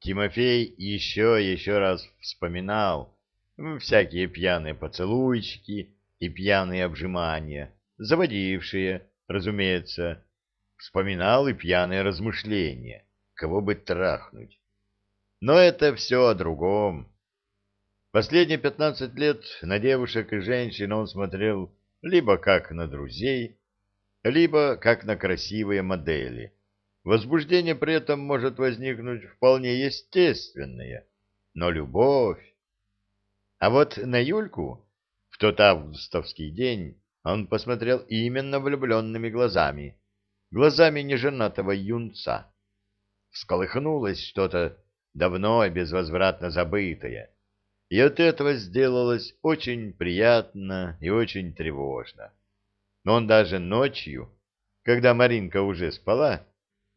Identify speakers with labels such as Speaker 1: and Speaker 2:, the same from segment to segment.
Speaker 1: Тимофей еще еще раз вспоминал всякие пьяные поцелуйчики и пьяные обжимания, заводившие, разумеется, вспоминал и пьяные размышления, кого бы трахнуть. Но это все о другом. Последние пятнадцать лет на девушек и женщин он смотрел либо как на друзей, либо как на красивые модели. Возбуждение при этом может возникнуть вполне естественное, но любовь... А вот на Юльку в тот августовский день он посмотрел именно влюбленными глазами, глазами неженатого юнца. Всколыхнулось что-то давно и безвозвратно забытое, и от этого сделалось очень приятно и очень тревожно. Но он даже ночью, когда Маринка уже спала,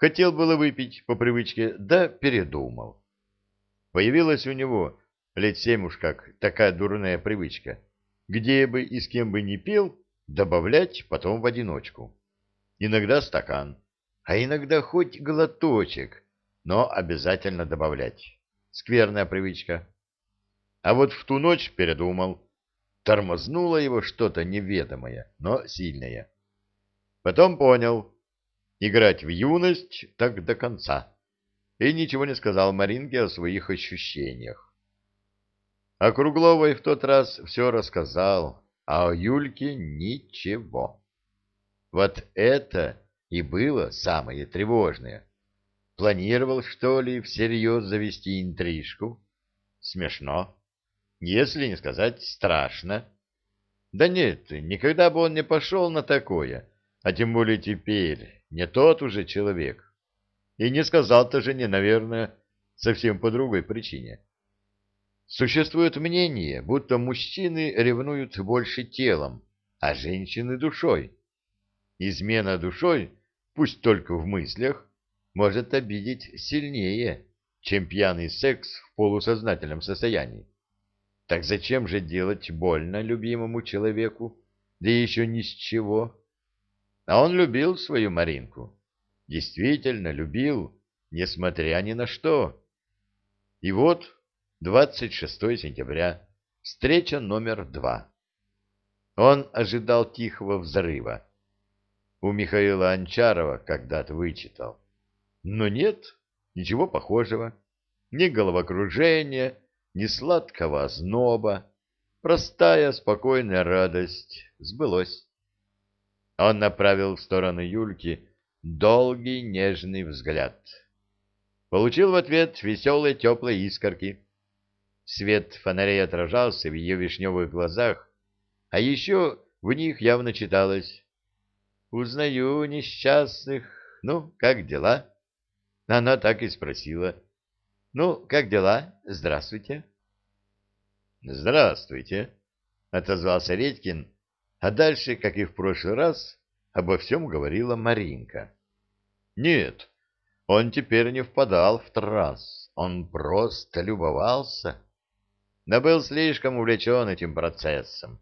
Speaker 1: хотел было выпить по привычке, да передумал. Появилась у него лет семь уж как такая дурная привычка, где бы и с кем бы ни пил, добавлять потом в одиночку. Иногда стакан, а иногда хоть глоточек, но обязательно добавлять. Скверная привычка. А вот в ту ночь передумал. Тормознуло его что-то неведомое, но сильное. Потом понял. Играть в юность так до конца. И ничего не сказал Маринке о своих ощущениях. А Кругловой в тот раз все рассказал, а о Юльке ничего. Вот это и было самое тревожное. Планировал, что ли, всерьез завести интрижку? Смешно если не сказать страшно. Да нет, никогда бы он не пошел на такое, а тем более теперь, не тот уже человек. И не сказал же не, наверное, совсем по другой причине. Существует мнение, будто мужчины ревнуют больше телом, а женщины душой. Измена душой, пусть только в мыслях, может обидеть сильнее, чем пьяный секс в полусознательном состоянии. Так зачем же делать больно любимому человеку, да еще ни с чего? А он любил свою Маринку. Действительно любил, несмотря ни на что. И вот 26 сентября, встреча номер два. Он ожидал тихого взрыва. У Михаила Анчарова когда-то вычитал. Но нет, ничего похожего. Ни головокружения, ни сладкого озноба, простая, спокойная радость сбылось. Он направил в сторону Юльки долгий нежный взгляд. Получил в ответ веселые теплые искорки. Свет фонарей отражался в ее вишневых глазах, а еще в них явно читалось «Узнаю несчастных. Ну, как дела?» Она так и спросила. Ну, как дела? Здравствуйте. Здравствуйте, отозвался Редькин, а дальше, как и в прошлый раз, обо всем говорила Маринка. Нет, он теперь не впадал в транс, он просто любовался. Но был слишком увлечен этим процессом.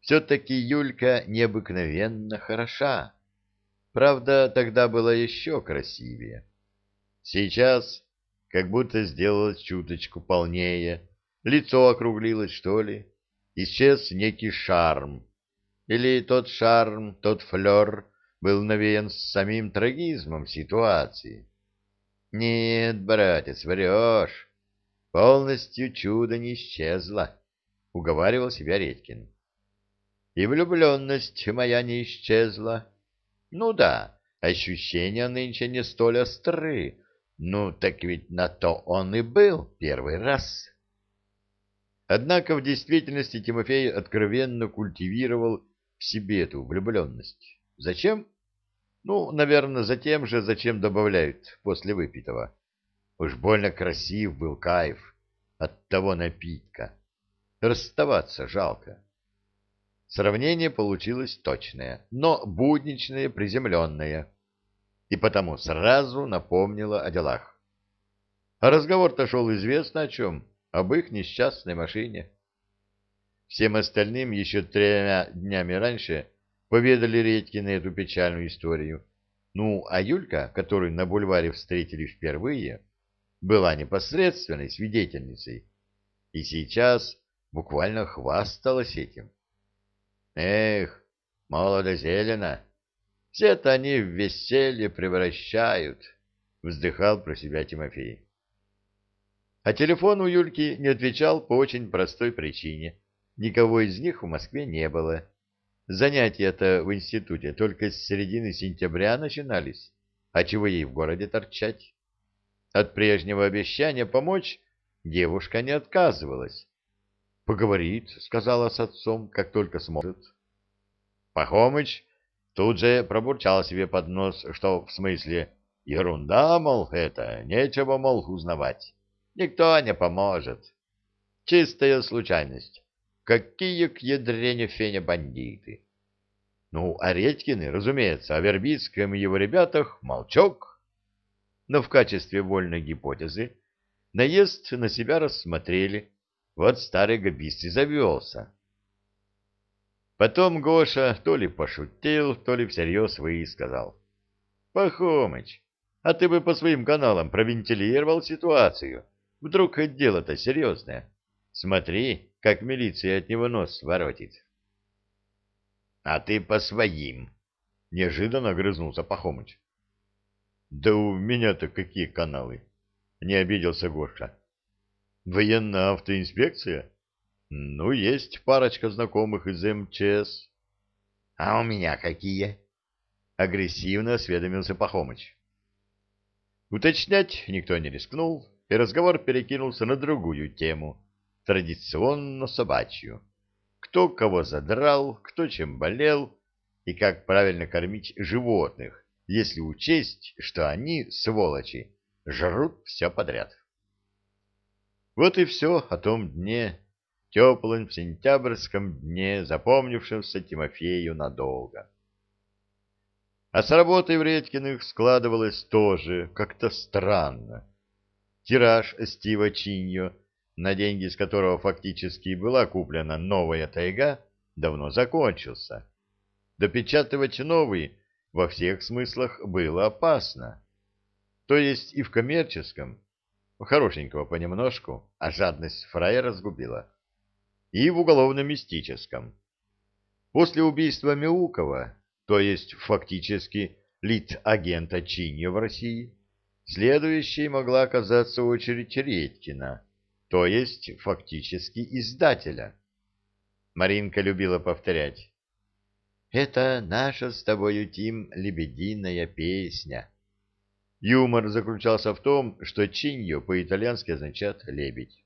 Speaker 1: Все-таки Юлька необыкновенно хороша. Правда, тогда была еще красивее. Сейчас как будто сделалось чуточку полнее, лицо округлилось, что ли, исчез некий шарм. Или тот шарм, тот флер был навеян самим трагизмом ситуации. Нет, братец, врешь. Полностью чудо не исчезло, — уговаривал себя Редькин. И влюбленность моя не исчезла. Ну да, ощущения нынче не столь остры, ну, так ведь на то он и был первый раз. Однако в действительности Тимофей откровенно культивировал в себе эту влюбленность. Зачем? Ну, наверное, за тем же, зачем добавляют после выпитого. Уж больно красив был кайф от того напитка. Расставаться жалко. Сравнение получилось точное, но будничное, приземленное и потому сразу напомнила о делах. А разговор-то шел известно о чем, об их несчастной машине. Всем остальным еще тремя днями раньше поведали Редькины эту печальную историю. Ну, а Юлька, которую на бульваре встретили впервые, была непосредственной свидетельницей, и сейчас буквально хвасталась этим. Эх, молодо-зелено, все-то они в веселье превращают, — вздыхал про себя Тимофей. А телефон у Юльки не отвечал по очень простой причине. Никого из них в Москве не было. Занятия-то в институте только с середины сентября начинались. А чего ей в городе торчать? От прежнего обещания помочь девушка не отказывалась. «Поговорит», — сказала с отцом, как только сможет. Пахомыч тут же пробурчал себе под нос, что в смысле ерунда, мол, это, нечего, мол, узнавать. Никто не поможет. Чистая случайность. Какие к ядрене фене бандиты. Ну, а Редькины, разумеется, о Вербицком и его ребятах молчок. Но в качестве вольной гипотезы наезд на себя рассмотрели. Вот старый габист и завелся. Потом Гоша то ли пошутил, то ли всерьез высказал. — Пахомыч, а ты бы по своим каналам провентилировал ситуацию. Вдруг дело-то серьезное. Смотри, как милиция от него нос воротит. — А ты по своим, — неожиданно грызнулся Пахомыч. — Да у меня-то какие каналы? — не обиделся Гоша. — Военная автоинспекция? Ну, есть парочка знакомых из МЧС. — А у меня какие? — агрессивно осведомился Пахомыч. Уточнять никто не рискнул, и разговор перекинулся на другую тему, традиционно собачью. Кто кого задрал, кто чем болел, и как правильно кормить животных, если учесть, что они, сволочи, жрут все подряд. Вот и все о том дне, теплым сентябрьском дне, запомнившемся Тимофею надолго. А с работой в Редькиных складывалось тоже как-то странно. Тираж Стива Чиньо, на деньги с которого фактически была куплена новая тайга, давно закончился. Допечатывать новый во всех смыслах было опасно. То есть и в коммерческом, хорошенького понемножку, а жадность фрая разгубила, и в уголовно-мистическом. После убийства Мяукова то есть фактически лид-агента Чиньо в России, следующей могла оказаться очередь Редькина, то есть фактически издателя. Маринка любила повторять. «Это наша с тобою, Тим, лебединая песня». Юмор заключался в том, что Чиньо по-итальянски означает «лебедь».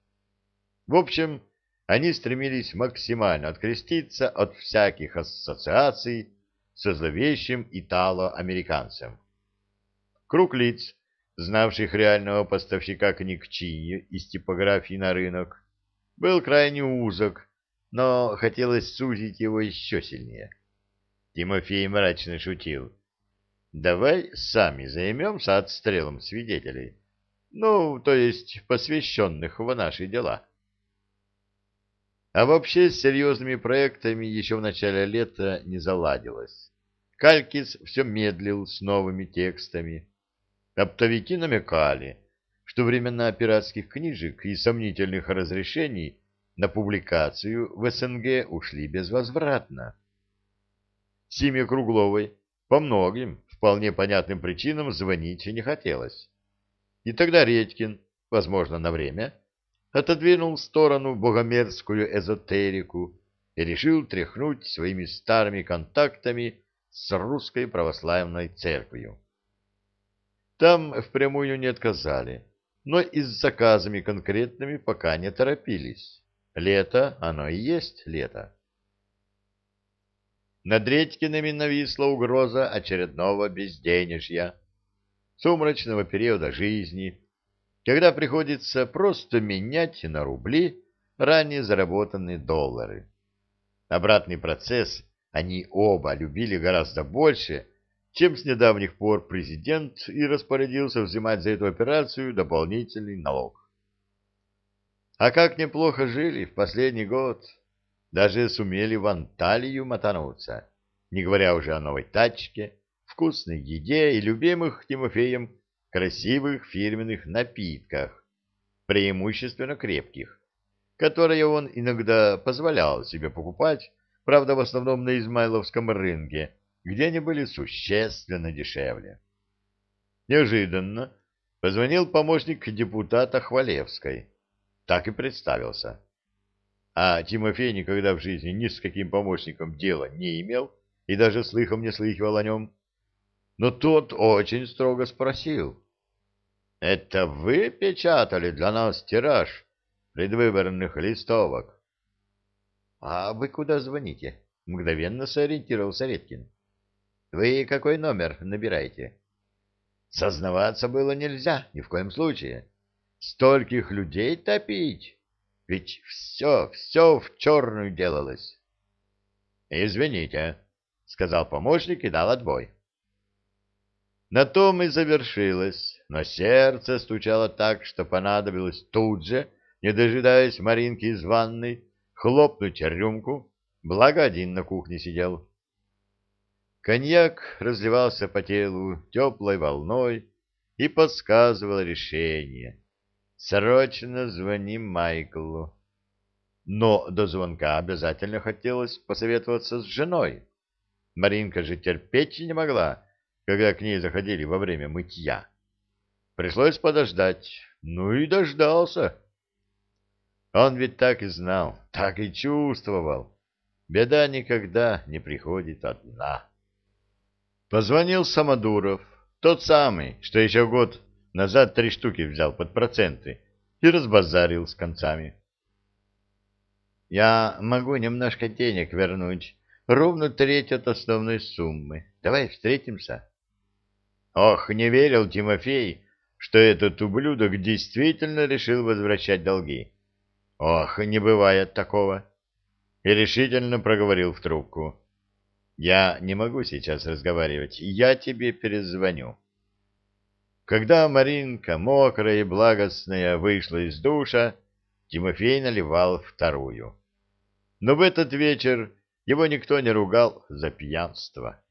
Speaker 1: В общем, они стремились максимально откреститься от всяких ассоциаций со зловещим итало-американцем. Круг лиц, знавших реального поставщика книг Чиньи из типографии на рынок, был крайне узок, но хотелось сузить его еще сильнее. Тимофей мрачно шутил. «Давай сами займемся отстрелом свидетелей, ну, то есть посвященных в наши дела». А вообще с серьезными проектами еще в начале лета не заладилось. Калькис все медлил с новыми текстами. Оптовики намекали, что времена пиратских книжек и сомнительных разрешений на публикацию в СНГ ушли безвозвратно. Симе Кругловой по многим вполне понятным причинам звонить не хотелось. И тогда Редькин, возможно, на время, отодвинул в сторону богомерзкую эзотерику и решил тряхнуть своими старыми контактами с русской православной церковью. Там впрямую не отказали, но и с заказами конкретными пока не торопились. Лето, оно и есть лето. Над Редькиными нависла угроза очередного безденежья, сумрачного периода жизни, когда приходится просто менять на рубли ранее заработанные доллары. Обратный процесс они оба любили гораздо больше, чем с недавних пор президент и распорядился взимать за эту операцию дополнительный налог. А как неплохо жили в последний год. Даже сумели в Анталию мотануться, не говоря уже о новой тачке, вкусной еде и любимых Тимофеем красивых фирменных напитках, преимущественно крепких, которые он иногда позволял себе покупать, правда, в основном на Измайловском рынке, где они были существенно дешевле. Неожиданно позвонил помощник депутата Хвалевской. Так и представился. А Тимофей никогда в жизни ни с каким помощником дела не имел и даже слыхом не слыхивал о нем. Но тот очень строго спросил. — Это вы печатали для нас тираж предвыборных листовок? — А вы куда звоните? — мгновенно сориентировался Редкин. — Вы какой номер набираете? — Сознаваться было нельзя, ни в коем случае. Стольких людей топить, ведь все, все в черную делалось. — Извините, — сказал помощник и дал отбой. На том и завершилось, но сердце стучало так, что понадобилось тут же, не дожидаясь Маринки из ванной, хлопнуть рюмку, благо один на кухне сидел. Коньяк разливался по телу теплой волной и подсказывал решение. Срочно звони Майклу. Но до звонка обязательно хотелось посоветоваться с женой. Маринка же терпеть не могла, когда к ней заходили во время мытья. Пришлось подождать. Ну и дождался. Он ведь так и знал, так и чувствовал. Беда никогда не приходит одна. Позвонил Самодуров, тот самый, что еще год назад три штуки взял под проценты и разбазарил с концами. Я могу немножко денег вернуть, ровно треть от основной суммы. Давай встретимся. Ох, не верил Тимофей, что этот ублюдок действительно решил возвращать долги. Ох, не бывает такого. И решительно проговорил в трубку. Я не могу сейчас разговаривать, я тебе перезвоню. Когда Маринка, мокрая и благостная, вышла из душа, Тимофей наливал вторую. Но в этот вечер его никто не ругал за пьянство.